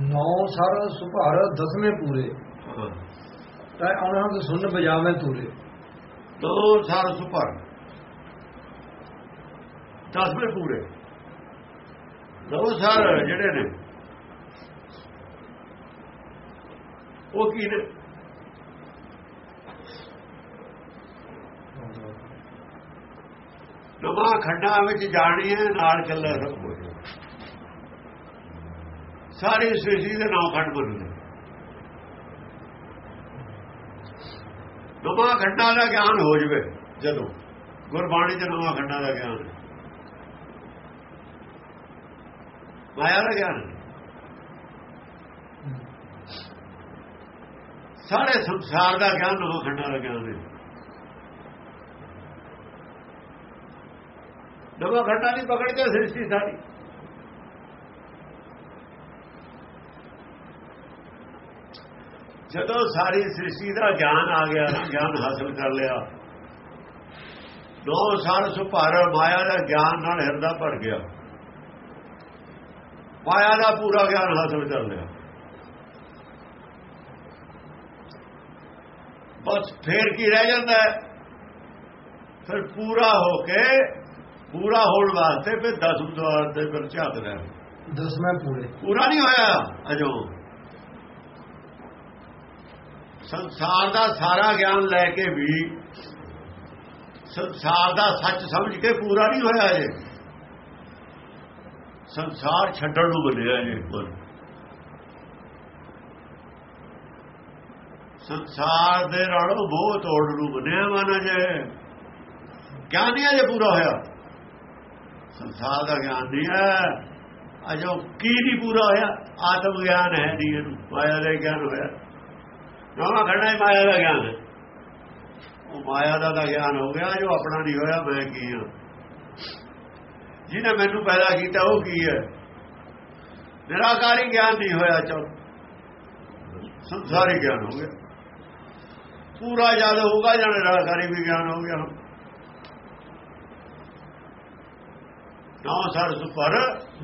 ਨੌ ਸਰ ਸੁਭਾਰ ਦਸਵੇਂ ਪੂਰੇ। ਤਾਂ ਉਹਨਾਂ ਨੂੰ ਸੁਣ ਬਜਾਵੇਂ ਤੂਰੇ। ਦੋ ਸਾਲ ਸੁਪਰ ਦਸਵੇਂ ਪੂਰੇ। ਦੋ ਸਾਲ ਜਿਹੜੇ ਨੇ ਉਹ ਕੀ ਨੇ? ਨਵਾਂ ਖੰਡਾਂ ਵਿੱਚ ਜਾਣੀ ਹੈ ਨਾਲ ਚੱਲੇ ਸਭ। ਕੁਝ ਸਾਰੀ ਸ੍ਰਿਸ਼ਟੀ ਦੇ ਨੌ ਖੰਡ ਬਣਦੇ ਨਵਾਂ ਖੰਡਾਂ ਦਾ ਗਿਆਨ ਹੋ ਜਵੇ, ਜਦੋਂ। ਗੁਰਬਾਣੀ ਚ ਨਵਾਂ ਖੰਡਾਂ ਦਾ ਗਿਆਨ ਮਾਇਆ ਦਾ ਗਿਆਨ ਸਾਰੇ ਸੰਸਾਰ ਦਾ ਗਿਆਨ ਨਵਾਂ ਖੰਡਾਂ ਦਾ ਗਿਆਨ ਹੈ। ਨਵਾਂ ਖੰਡਾਂ ਦੀ ਪਕੜ ਕੇ ਸ੍ਰਿਸ਼ਟੀ ਸਾਰੀ। ਜਦੋਂ ਸਾਰੀ ਸ੍ਰਿਸ਼ਟੀ ਦਾ ਗਿਆਨ ਆ ਗਿਆ ਗਿਆਨ ਹਾਸਲ ਕਰ ਲਿਆ। ਦੋ ਸਾਲ ਸੁਭਾਰ ਮਾਇਆ ਦਾ ਗਿਆਨ ਨਾਲ ਹਿਰਦਾ ਭਰ ਗਿਆ। ਮਾਇਆ ਦਾ ਪੂਰਾ ਗਿਆਨ ਹਾਸਲ ਕਰ ਲਿਆ। ਬਸ ਫੇਰ ਕੀ ਰਹਿ ਜਾਂਦਾ ਹੈ? ਫਿਰ ਪੂਰਾ ਹੋ ਕੇ ਪੂਰਾ ਹੋਣ ਵਾਸਤੇ ਫਿਰ ਦਸਮ ਦਵਾਰ ਤੇ ਫਿਰ ਝਾਕਦਾ ਹੈ। ਦਸਵੇਂ ਪੂਰੇ। ਪੂਰਾ ਨਹੀਂ ਹੋਇਆ ਅਜੋ। ਸੰਸਾਰ ਦਾ ਸਾਰਾ ਗਿਆਨ ਲੈ ਕੇ ਵੀ ਸੰਸਾਰ ਦਾ ਸੱਚ ਸਮਝ ਕੇ ਪੂਰਾ ਨਹੀਂ ਹੋਇਆ ਜੇ ਸੰਸਾਰ ਛੱਡਣ ਨੂੰ ਬਣਿਆ ਜੇ ਮਨ ਸੰਸਾਰ ਦੇ ਨਾਲੋਂ ਮੋਹ ਤੋੜਨ ਨੂੰ ਬਣਿਆ ਮਨ ਜੇ। ਗਿਆਨ ਨਹੀਂ ਅਜੇ ਪੂਰਾ ਹੋਇਆ। ਸੰਸਾਰ ਦਾ ਗਿਆਨ ਨਹੀਂ ਹੈ। ਅਜੋ ਕੀ ਨਹੀਂ ਪੂਰਾ ਹੋਇਆ। ਆਤਮ ਗਿਆਨ ਹੈ ਨਹੀਂ ਇਹਨੂੰ। ਮਾਇਆ ਦਾ ਗਿਆਨ ਹੋਇਆ। ਨਵਾਂ ਖੜਾ ਹੀ ਮਾਇਆ ਦਾ ਗਿਆਨ। ਹੈ ਉਹ ਮਾਇਆ ਦਾ ਤਾਂ ਗਿਆਨ ਹੋ ਗਿਆ, ਜੋ ਆਪਣਾ ਨਹੀਂ ਹੋਇਆ, ਮੈਂ ਕੀ ਹਾਂ ਜਿਹਨੇ ਮੈਨੂੰ ਪੈਦਾ ਕੀਤਾ, ਉਹ ਕੀ ਹੈ? ਨਿਰਾਕਾਰੀ ਗਿਆਨ ਨਹੀਂ ਹੋਇਆ ਚੋ ਸੰਸਾਰੀ ਗਿਆਨ ਹੋ ਗਿਆ। ਪੂਰਾ ਜਦ ਹੋਊਗਾ ਜਾਂ ਨਿਰਾਕਾਰੀ ਵੀ ਗਿਆਨ ਹੋ ਗਿਆ। ਨੌ ਸਰ ਸੁਪਰ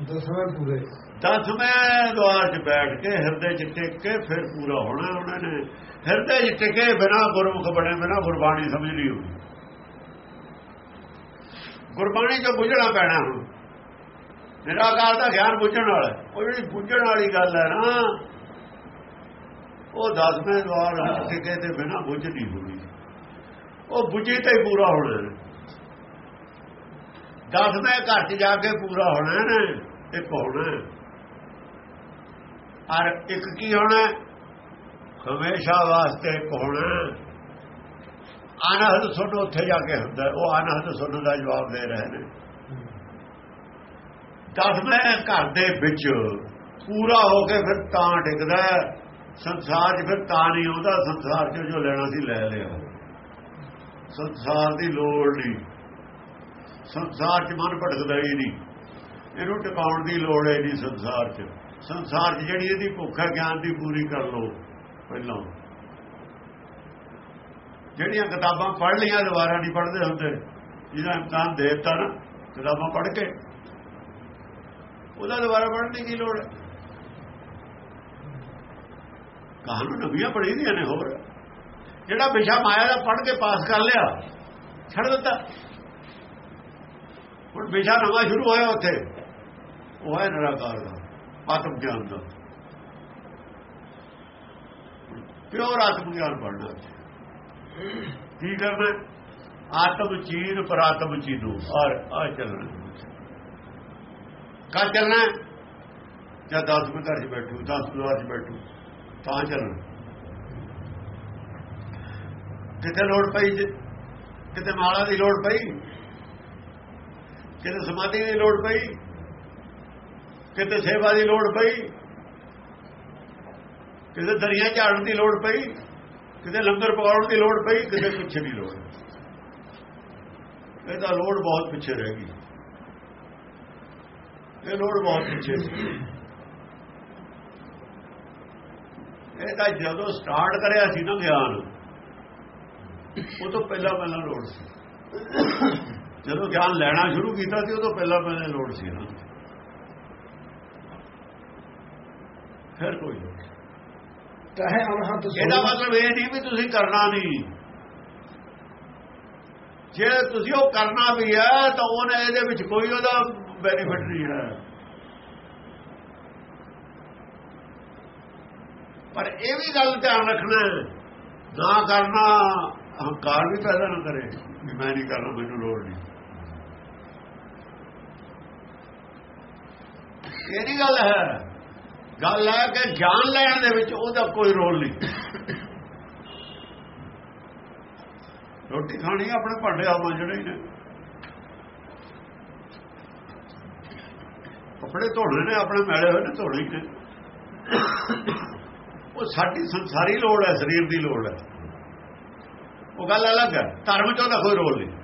ਦਸਵੇਂ ਪੂਰੇ। ਦਸਵੇਂ ਦਵਾਰ 'ਚ ਬੈਠ ਕੇ ਹਿਰਦੇ 'ਚ ਟਿਕ ਕੇ ਫਿਰ ਪੂਰਾ ਹੋਣਾ ਉਹਨਾਂ ਨੇ। ਹਿਰਦੇ 'ਚ ਟਿਕੇ ਬਿਨਾ ਗੁਰਮੁਖ ਬਣੇ ਬਿਨਾ ਗੁਰਬਾਣੀ ਸਮਝ ਨਹੀਂ ਹੋਈ ਗੁਰਬਾਣੀ 'ਚ ਬੁੱਝਣਾ ਪੈਣਾ ਹੁਣ। ਨਿਰਾਕਾਰ ਦਾ ਗਿਆਨ ਬੁੱਝਣ ਵਾਲਾ। ਉਹ ਜਿਹੜੀ ਬੁੱਝਣ ਵਾਲੀ ਗੱਲ ਹੈ ਨਾ ਉਹ ਦਸਵੇਂ ਦਵਾਰ ਟਿਕੇ ਤੇ ਬਿਨਾ ਬੁੱਝ ਨਹੀਂ ਹੋਈ ਉਹ ਬੁੱਝੇ ਤੇ ਪੂਰਾ ਹੋਣਾ। ਹੈ। ਦਸਵੇਂ ਘਰ 'ਚ ਜਾ ਕੇ ਪੂਰਾ ਹੋਣਾ ਨਾ, ਇੱਕ ਹੋਣਾ ਹੈ। ਔਰ ਇੱਕ ਕੀ ਹੋਣਾ ਹਮੇਸ਼ਾ ਵਾਸਤੇ ਇੱਕ ਹੋਣਾ ਅਨਹਦ ਸੁਣ ਉੱਥੇ ਜਾ ਕੇ ਹੁੰਦਾ ਉਹ ਅਨਹਦ ਸੁਣ ਦਾ ਜਵਾਬ ਦੇ ਰਹੇ ਨੇ। ਦਸਵੇਂ ਘਰ ਦੇ ਵਿੱਚ ਪੂਰਾ ਹੋ ਕੇ ਫਿਰ ਤਾਂ ਟਿਕਦਾ ਸੰਸਾਰ 'ਚ ਫਿਰ ਤਾਂ ਨਹੀਂ ਆਉਂਦਾ, ਸੰਸਾਰ 'ਚ ਜੋ ਲੈਣਾ ਸੀ ਲੈ ਲਿਆ। ਸੰਸਾਰ ਦੀ ਲੋੜ ਨਹੀਂ। ਸੰਸਾਰ 'ਚ ਮਨ ਭਟਕਦਾ ਹੀ ਨਹੀਂ। ਇਹਨੂੰ ਟਿਕਾਉਣ ਦੀ ਲੋੜ ਹੈ ਨਹੀਂ ਸੰਸਾਰ 'ਚ। ਸੰਸਾਰ 'ਚ ਜਿਹੜੀ ਇਹਦੀ ਭੁੱਖ ਹੈ, ਗਿਆਨ ਦੀ ਪੂਰੀ ਕਰ ਲਓ, ਪਹਿਲਾਂ। ਜਿਹੜੀਆਂ ਕਿਤਾਬਾਂ ਪੜ੍ਹ ਲਈਆਂ ਦੁਬਾਰਾ ਨਹੀਂ ਪੜ੍ਹਦੇ ਹੁੰਦੇ। ਜਿਹਦਾ ਇਮਤਿਹਾਨ ਦੇ ਦਿੱਤਾ ਨਾ, ਕਿਤਾਬਾਂ ਪੜ੍ਹ ਕੇ। ਉਹਦਾ ਦੁਬਾਰਾ ਪੜ੍ਹਨ ਦੀ ਕੀ ਲੋੜ ਹੈ? ਕਹਾਣੀ ਨਵੀਆਂ ਪੜ੍ਹੀ ਦੀਆਂ ਨੇ ਹੋਰ। ਜਿਹੜਾ ਵਿਸ਼ਾ ਮਾਇਆ ਦਾ ਪੜ੍ਹ ਕੇ ਪਾਸ ਕਰ ਲਿਆ, ਛੱਡ ਦਿੱਤਾ। ਹੁਣ ਵਿਸ਼ਾ ਨਵਾਂ ਸ਼ੁਰੂ ਹੋਇਆ ਉੱਥੇ। ਉਹ ਹੈ ਨਿਰਾਕਾਰ ਦਾ, ਆਤਮ ਗਿਆਨ ਦਾ। ਪਿਓਰ ਆਤਮ ਗਿਆਨ ਪੜਨਾ ਕੀ ਕਰਨਾ? ਆਤਮ ਚੀਨ, ਪਰ ਆਤਮ ਚੀਨੂ। ਔਰ ਆ ਚੱਲਣਾ। ਕਾ ਚੱਲਣਾ? ਜਾਂ ਦਸ ਮਿੰਟ ਘਰ 'ਚ ਬੈਠੂ, ਦਸ ਮਿੰਟ 'ਚ ਬੈਠੂ, ਤਾਂ ਚੱਲਣਾ। ਕਿਤੇ ਲੋੜ ਪਈ ਕਿਤੇ ਮਾਲਾ ਦੀ ਲੋੜ ਪਈ? ਕਿਤੇ ਸਮਾਧੀ ਦੀ ਲੋੜ ਪਈ, ਕਿਤੇ ਸੇਵਾ ਦੀ ਲੋੜ ਪਈ, ਕਿਤੇ ਦਰਿਆ ਝਾੜਨ ਦੀ ਲੋੜ ਪਈ, ਕਿਤੇ ਲੰਗਰ ਪਕਾਉਣ ਦੀ ਲੋੜ ਪਈ, ਕਿਤੇ ਪਿੱਛੇ ਦੀ ਲੋੜ ਇਹਦਾ ਲੋੜ ਬਹੁਤ ਪਿੱਛੇ ਰਹਿ ਗਈ। ਇਹ ਲੋੜ ਬਹੁਤ ਪਿੱਛੇ ਸੀ ਇਹ ਤਾਂ ਜਦੋਂ ਸਟਾਰਟ ਕਰਿਆ ਸੀ ਨਾ ਗਿਆਨ ਉਹ ਤੋਂ ਪਹਿਲਾਂ ਪਹਿਲਾਂ ਲੋੜ ਸੀ। ਜਦੋਂ ਗਿਆਨ ਲੈਣਾ ਸ਼ੁਰੂ ਕੀਤਾ ਸੀ ਤੋਂ ਪਹਿਲਾਂ ਪਹਿਲਾਂ ਲੋੜ ਸੀ ਨਾ। ਫਿਰ ਕੋਈ ਨਹੀਂ। ਚਾਹੇ ਅਨਹਦ ਇਹਦਾ ਮਤਲਬ ਇਹ ਨਹੀਂ ਵੀ ਤੁਸੀਂ ਕਰਨਾ ਨਹੀਂ। ਜੇ ਤੁਸੀਂ ਉਹ ਕਰਨਾ ਵੀ ਹੈ ਤਾਂ ਉਹਨੇ ਇਹਦੇ ਵਿੱਚ ਕੋਈ ਉਹਦਾ ਬੈਨੀਫਿਟ ਨਹੀਂ ਹੈ। ਪਰ ਇਹ ਵੀ ਗੱਲ ਧਿਆਨ ਰੱਖਣਾ ਹੈ, ਨਾ ਕਰਨਾ ਹੰਕਾਰ ਵੀ ਪੈਦਾ ਨਾ ਕਰੇ ਮੈਂ ਨਹੀਂ ਕਰਨਾ ਮੈਨੂੰ ਲੋੜ ਨਹੀਂ। ਕਿਹੜੀ ਗੱਲ ਹੈ? ਗੱਲ ਹੈ ਕਿ ਗਿਆਨ ਲੈਣ ਦੇ ਵਿੱਚ ਉਹਦਾ ਕੋਈ ਰੋਲ ਨਹੀਂ। ਰੋਟੀ ਖਾਣੀ ਆਪਣੇ ਭਾਂਡੇ ਆ ਮਾਂਜਣੇ ਨੇ। ਕੱਪੜੇ ਧੋਣੇ ਨੇ, ਆਪਣੇ ਮੈਲੇ ਹੋਏ ਨੇ, ਧੋਣੇ ਹੀ ਨੇ। ਉਹ ਸਾਡੀ ਸੰਸਾਰੀ ਲੋੜ ਹੈ, ਸਰੀਰ ਦੀ ਲੋੜ ਹੈ। ਉਹ ਗੱਲ ਅਲੱਗ ਹੈ, ਧਰਮ ਚ ਉਹਦਾ ਕੋਈ ਰੋਲ ਨਹੀਂ।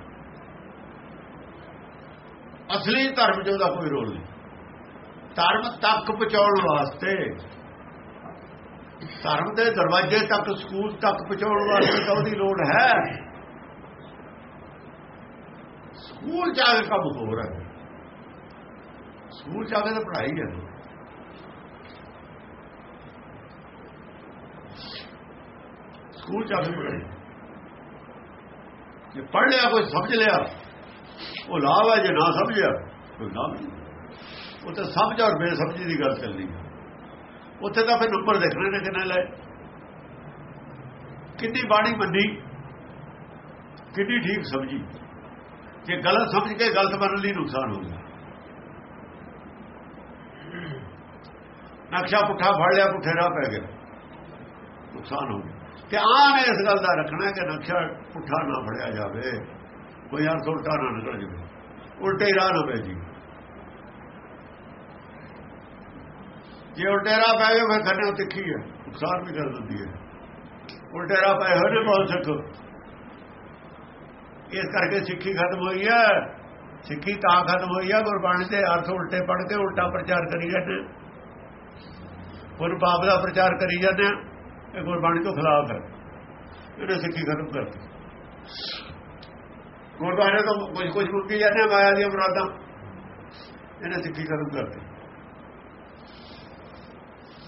ਅਸਲੀ ਧਰਮ ਚ ਉਹਦਾ ਕੋਈ ਰੋਲ ਨਹੀਂ। ਧਰਮ ਤੱਕ ਪਹੁੰਚਾਉਣ ਵਾਸਤੇ। ਧਰਮ ਦੇ ਦਰਵਾਜ਼ੇ ਤੱਕ, ਸਕੂਲ ਤੱਕ ਪਹੁੰਚਾਉਣ ਵਾਸਤੇ ਤਾਂ ਉਹਦੀ ਲੋੜ ਹੈ। ਸਕੂਲ ਜਾ ਕੇ ਕੰਮ ਹੋ ਰਿਹਾ ਹੈ। ਸਕੂਲ ਜਾ ਕੇ ਤਾਂ ਪੜ੍ਹਾਈ ਹੈ। ਸਕੂਲ ਜਾ ਕੇ ਪੜ੍ਹਾਈ। ਜੇ ਪੜ੍ਹ ਲਿਆ, ਕੋਈ ਸਮਝ ਲਿਆ, ਉਹ ਲਾਭ ਹੈ, ਜੇ ਨਾ ਸਮਝਿਆ, ਕੋਈ ਲਾਭ ਨਹੀਂ। ਉਹ ਤਾਂ ਸਮਝ ਔਰ ਬੇਸਮਝੀ ਦੀ ਗੱਲ ਚੱਲਦੀ ਹੈ। ਉੱਥੇ ਤਾਂ ਫਿਰ ਨੰਬਰ ਦੇਖਣੇ ਨੇ ਕਿੰਨੇ ਲਏ ਕਿੰਨੀ ਬਾਣੀ ਮੰਨੀ ਕਿੰਨੀ ਠੀਕ ਸਮਝੀ ਜੇ ਗਲਤ ਸਮਝ ਕੇ ਗਲਤ ਮੰਨਣ ਲਈ ਨੁਕਸਾਨ ਹੋ ਗਿਆ। ਨਕਸ਼ਾ ਪੁੱਠਾ ਫੜ ਲਿਆ, ਪੁੱਠੇ ਰਾਹ ਪੈ ਗਿਆ। ਨੁਕਸਾਨ ਹੋ ਗਿਆ। ਧਿਆਨ ਇਸ ਗੱਲ ਦਾ ਰੱਖਣਾ ਕਿ ਨਕਸ਼ਾ ਪੁੱਠਾ ਨਾ ਫੜਿਆ ਜਾਵੇ। ਕੋਈ ਅਰਥ ਉਲਟਾ ਨਾ ਨਿਕਲ ਜਾਵੇ। ਉਲਟੇ ਰਾਹ ਨਾ ਪੈ ਜੀ ਜੇ ਉਲਟੇਰਾ ਪੈ ਗਿਆ ਫਿਰ ਖੰਡੇ ਤਿੱਖੀ ਹੈ ਨੁਕਸਾਨ ਵੀ ਕਰ ਦਿੰਦੀ ਹੈ ਉਲਟੇਰਾ ਪੈ ਹੋਏ ਨੇ ਬਹੁਤ ਸਿੱਖ। ਇਸ ਕਰਕੇ ਸਿੱਖੀ ਖਤਮ ਹੋਈ ਹੈ ਸਿੱਖੀ ਤਾਂ ਖਤਮ ਹੋਈ ਹੈ ਗੁਰਬਾਣੀ ਦੇ ਅਰਥ ਉਲਟੇ ਪੜ ਕੇ ਉਲਟਾ ਪ੍ਰਚਾਰ ਕਰੀ ਜਾਂਦੇ। ਗੁਰੂ ਪਾਪ ਦਾ ਪ੍ਰਚਾਰ ਕਰੀ ਜਾਂਦੇ ਇਹ ਗੁਰਬਾਣੀ ਤੋਂ ਖਿਲਾਫ ਹੈ। ਇਹਨੇ ਸਿੱਖੀ ਖਤਮ ਕਰਤੀ। ਗੁਰਬਾਣੀ ਤੋਂ ਕੁਝ ਕੁਝ ਮੁੱਕੀ ਜਾਂਦੇ ਮਾਇਆ ਦੀਆਂ ਮੁਰਾਦਾਂ। ਇਹਨੇ ਸਿੱਖੀ ਖਤਮ ਕਰਤੀ।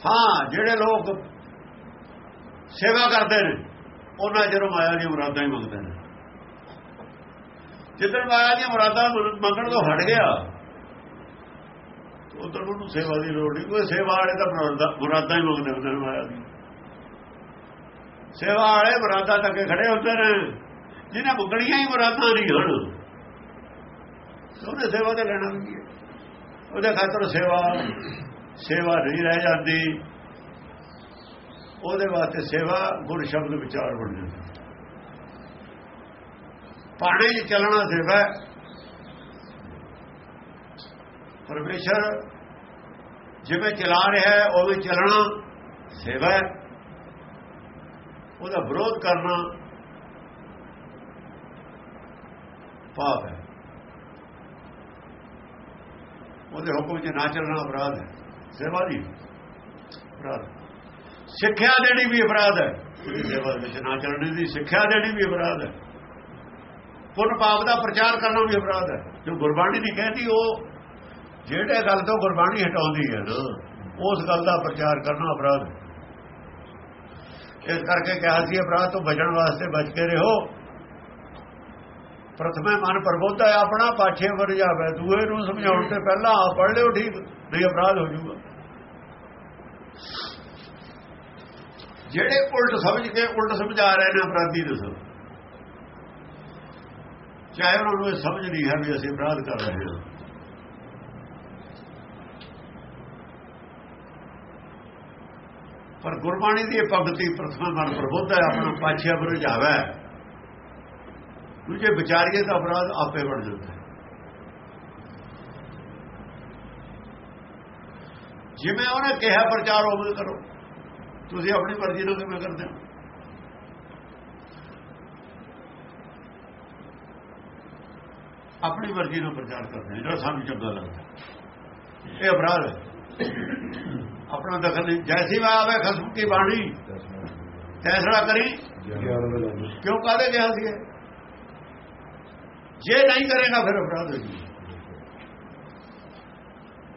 ਹਾਂ, ਜਿਹੜੇ ਲੋਕ ਸੇਵਾ ਕਰਦੇ ਨੇ, ਉਹਨਾਂ ਜਦੋਂ ਮਾਇਆ ਦੀਆਂ ਮੁਰਾਦਾਂ ਹੀ ਮੰਗਦੇ ਨੇ। ਜਿੱਦਣ ਮਾਇਆ ਦੀਆਂ ਮੁਰਾਦਾਂ ਮੰਗਣ ਤੋਂ ਹਟ ਗਿਆ ਉਧਰ ਉਹਨੂੰ ਸੇਵਾ ਦੀ ਲੋੜ ਨਹੀਂ। ਕੋਈ ਸੇਵਾ ਵਾਲੇ ਤਾਂ ਮੁਰਾਦਾਂ ਹੀ ਮੰਗਦੇ ਹੁੰਦੇ ਨੇ ਮਾਇਆ ਦੀ ਸੇਵਾ ਵਾਲੇ ਮੁਰਾਦਾਂ ਤੱਕ ਖੜੇ ਹੁੰਦੇ ਨੇ, ਜਿਹਨੇ ਮੰਗਣੀਆਂ ਹੀ ਮੁਰਾਦਾਂ ਨਹੀਂ ਹਣ ਉਹਨੇ ਸੇਵਾ ਤੇ ਲੈਣਾ ਵੀ ਉਹਦੇ ਖਾਤਰ ਸੇਵਾ ਸੇਵਾ ਨਹੀਂ ਰਹਿ ਜਾਂਦੀ। ਉਹਦੇ ਵਾਸਤੇ ਸੇਵਾ ਗੁਰ ਸ਼ਬਦ ਵਿਚਾਰ ਬਣ ਜਾਂਦਾ। ਪਾਣੀ 'ਚ ਚੱਲਣਾ ਸੇਵਾ ਪਰਮੇਸ਼ਰ ਜਿਵੇਂ ਚਲਾ ਰਿਹਾ ਹੈ ਉਵੇਂ ਚੱਲਣਾ ਸੇਵਾ ਹੈ। ਉਹਦਾ ਵਿਰੋਧ ਕਰਨਾ ਪਾਪ ਹੈ। ਉਹਦੇ ਹੁਕਮ 'ਚ ਨਾ ਚੱਲਣਾ ਅਪਰਾਧ ਹੈ। ਸੇਵਾ ਦੀ। ਅਪਰਾਧ। ਸਿੱਖਿਆ ਦੇਣੀ ਵੀ ਅਪਰਾਧ ਹੈ। ਸੇਵਾ ਵਿੱਚ ਨਾ ਚੱਲਣ ਦੀ ਸਿੱਖਿਆ ਦੇਣੀ ਵੀ ਅਪਰਾਧ ਹੈ। ਪੁੰਨ ਪਾਪ ਦਾ ਪ੍ਰਚਾਰ ਕਰਨਾ ਵੀ ਅਪਰਾਧ ਹੈ। ਜੋ ਗੁਰਬਾਣੀ ਨਹੀਂ ਕਹਿੰਦੀ ਉਹ ਜਿਹੜੇ ਗੱਲ ਤੋਂ ਗੁਰਬਾਣੀ ਹਟਾਉਂਦੀ ਹੈ ਨਾ, ਉਸ ਗੱਲ ਦਾ ਪ੍ਰਚਾਰ ਕਰਨਾ ਅਪਰਾਧ ਹੈ। ਇਸ ਕਰਕੇ ਕਿਹਾ ਸੀ, ਅਪਰਾਧ ਤੋਂ ਬਚਣ ਵਾਸਤੇ ਬਚ ਕੇ ਰਹੋ। ਪ੍ਰਥਮੇ ਮਨ ਪ੍ਰਬੋਧਾ ਆਪਣਾ ਪਾਛੇ ਵਰ ਜਾਵੇ। ਦੂਏ ਨੂੰ ਸਮਝਾਉਣ ਤੇ ਪਹਿਲਾਂ ਆਪ ਪੜ ਲਿਓ, ਠੀਕ। ਨਹੀਂ, ਅਪਰਾਧ ਹੋ ਜਾਊਗਾ। ਜਿਹੜੇ ਉਲਟ ਸਮਝ ਕੇ ਉਲਟ ਸਮਝਾ ਰਹੇ ਨੇ ਅਪਰਾਧੀ ਦੱਸੋ ਚਾਹੇ ਉਹਨਾਂ ਨੂੰ ਇਹ ਸਮਝ ਨਹੀਂ ਹੈ ਵੀ ਅਸੀਂ ਅਪਰਾਧ ਕਰ ਰਹੇ ਹਾਂ। ਪਰ ਗੁਰਬਾਣੀ ਦੀ ਇਹ ਭਗਤੀ ਪ੍ਰਥਮਾ ਮਨ ਪ੍ਰਬੋਧ ਹੈ, ਆਪਣਾ ਪਾਛਿਆ ਬਰਝਾਵੇ ਦੂਜੇ ਵਿਚਾਰੀਏ ਦਾ ਅਪਰਾਧ ਆਪੇ ਬਣ ਜਾਂਦਾ ਹੈ ਜਿਵੇਂ ਉਹਨੇ ਕਿਹਾ ਪ੍ਰਚਾਰ ਹੋਵੇ ਕਰੋ। ਤੁਸੀਂ ਆਪਣੀ ਮਰਜ਼ੀ ਨਾਲ ਕਿਵੇਂ ਕਰਦੇ ਹੋ? ਆਪਣੀ ਮਰਜ਼ੀ ਨਾਲ ਪ੍ਰਚਾਰ ਕਰਦੇ ਜਿਹੜਾ ਸਾਨੂੰ ਚੰਗਾ ਲੱਗਦਾ। ਇਹ ਅਪਰਾਧ ਹੈ। ਆਪਣਾ ਦਖਲ ਨਹੀਂ। ਜੈਸੀ ਵਾ ਆਵੇ ਖਸਮ ਕੀ ਬਾਣੀ? ਤੈਸੜਾ ਕਰੀ? ਕਿਉਂ ਕਾਦੇ ਗਿਆ ਸੀ ਜੇ ਨਹੀਂ ਕਰੇਗਾ ਫਿਰ ਅਪਰਾਧ ਹੋ ਜੀ।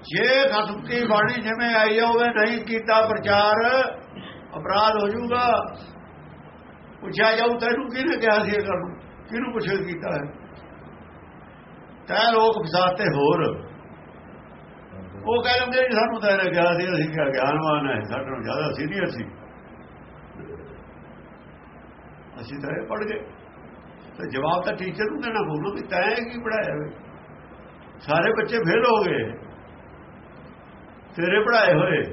ਜੇ ਖਸਮ ਦੀ ਬਾਣੀ ਜਿਵੇਂ ਆਈ ਹੋਵੇ ਨਹੀਂ ਕੀਤਾ ਪ੍ਰਚਾਰ, ਅਪਰਾਧ ਹੋ ਜਾਊਗਾ। ਪੁੱਛਿਆ ਜਾਊ, ਤੈਨੂੰ ਕਿਹਨੇ ਕਿਹਾ ਸੀ ਇਹ ਕਰਨ ਕਿਹਨੂੰ ਪੁੱਛੇ ਕੀਤਾ ਹੈ? ਤੈ ਲੋਕ ਫਸਾਤੇ ਹੋਰ। ਉਹ ਕਹਿੰਦੇ ਜੀ ਸਾਨੂੰ ਤਾਂ ਇਹਨੇ ਕਿਹਾ ਸੀ, ਅਸੀਂ ਕਿਹਾ ਗਿਆਨਵਾਨ ਹੈ, ਸਾਡੇ ਨਾਲੋਂ ਜ਼ਿਆਦਾ ਸੀਨੀਅਰ ਸੀ। ਅਸੀਂ ਤਾਂ ਇਹ ਪੜ ਗਏ। ਤੇ ਜਵਾਬ ਤਾਂ ਟੀਚਰ ਨੂੰ ਦੇਣਾ ਪਊਗਾ ਵੀ ਤੈਂ ਕੀ ਪੜਾਇਆ ਵੇ? ਸਾਰੇ ਬੱਚੇ ਫੇਲ ਹੋ ਗਏ। ਤੇਰੇ ਪੜਾਏ ਹੋਏ।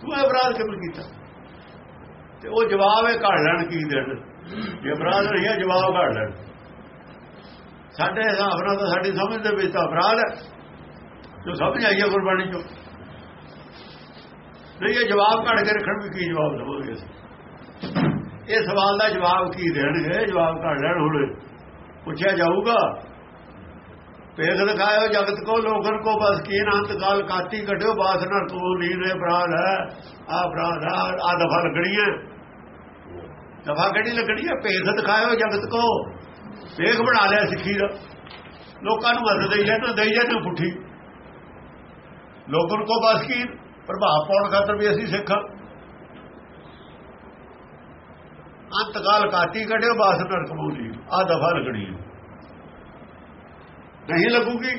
ਤੂੰ ਅਪਰਾਧ ਕਿਉਂ ਕੀਤਾ? ਤੇ ਉਹ ਜਵਾਬ ਇਹ ਘੜ ਲੈਣ ਕੀ ਦੇਣ? ਜੇ ਅਪਰਾਧ ਨਹੀਂ ਹੈ, ਜਵਾਬ ਘੜ ਲੈਣ। ਸਾਡੇ ਹਿਸਾਬ ਨਾਲ ਤਾਂ ਸਾਡੀ ਸਮਝ ਦੇ ਵਿੱਚ ਤਾਂ ਅਪਰਾਧ ਹੈ। ਜੋ ਸਮਝ ਆਈਏ ਗੁਰਬਾਣੀ ਚੋਂ। ਨਹੀਂ, ਇਹ ਜਵਾਬ ਘੜ ਕੇ ਰੱਖਣ ਵੀ ਕੀ ਜਵਾਬ ਦੇਵਾਂਗੇ ਇਹ ਸਵਾਲ ਦਾ ਜਵਾਬ ਕੀ ਦੇਣਗੇ? ਜਵਾਬ ਘੜ ਲੈਣ ਹੁਣ। ਪੁੱਛਿਆ ਜਾਊਗਾ। ਪੇਖ ਦਿਖਾਇਓ ਜਗਤ ਕੋ ਲੋਕਨ ਕੋ, ਬਸ ਕੀ ਅੰਤ ਕਾਲ ਕਾਤੀ ਕਟਿਓ ਬਾਸ ਨਰ ਤੋ ਨੀਰੇ ਅਪਰਾਧ ਹੈ। ਆ ਅਪਰਾਧ ਆ ਦਫਾ ਲੱਗਣੀ ਹੈ। ਦਫਾ ਕਿਹੜੀ ਲੱਗਣੀ ਹੈ? ਪੇਖ ਦਿਖਾਇਓ ਜਗਤ ਕੋ। ਪੇਖ ਬਣਾ ਲਿਆ ਸਿੱਖੀ ਦਾ ਲੋਕਾਂ ਨੂੰ ਮਦਦ ਦੇਈ ਜਾਂਦਾ, ਦੇਈ ਜਾਂਦੇ ਪੁੱਠੀ। ਲੋਕਨ ਕੋ ਬਸ ਕੀ? ਪ੍ਰਭਾਵ ਪਾਉਣ ਖਾਤਰ ਵੀ ਅਸੀਂ ਸਿੱਖਾਂ। ਅੰਤ ਕਾਲ ਕਾਤੀ ਕਟਿਓ ਬਾਸ ਨਰ ਕਬੂਲੀ ਆ ਦਫਾ ਲੱਗਣੀ ਹੈ। ਨਹੀਂ ਲੱਗੂਗੀ।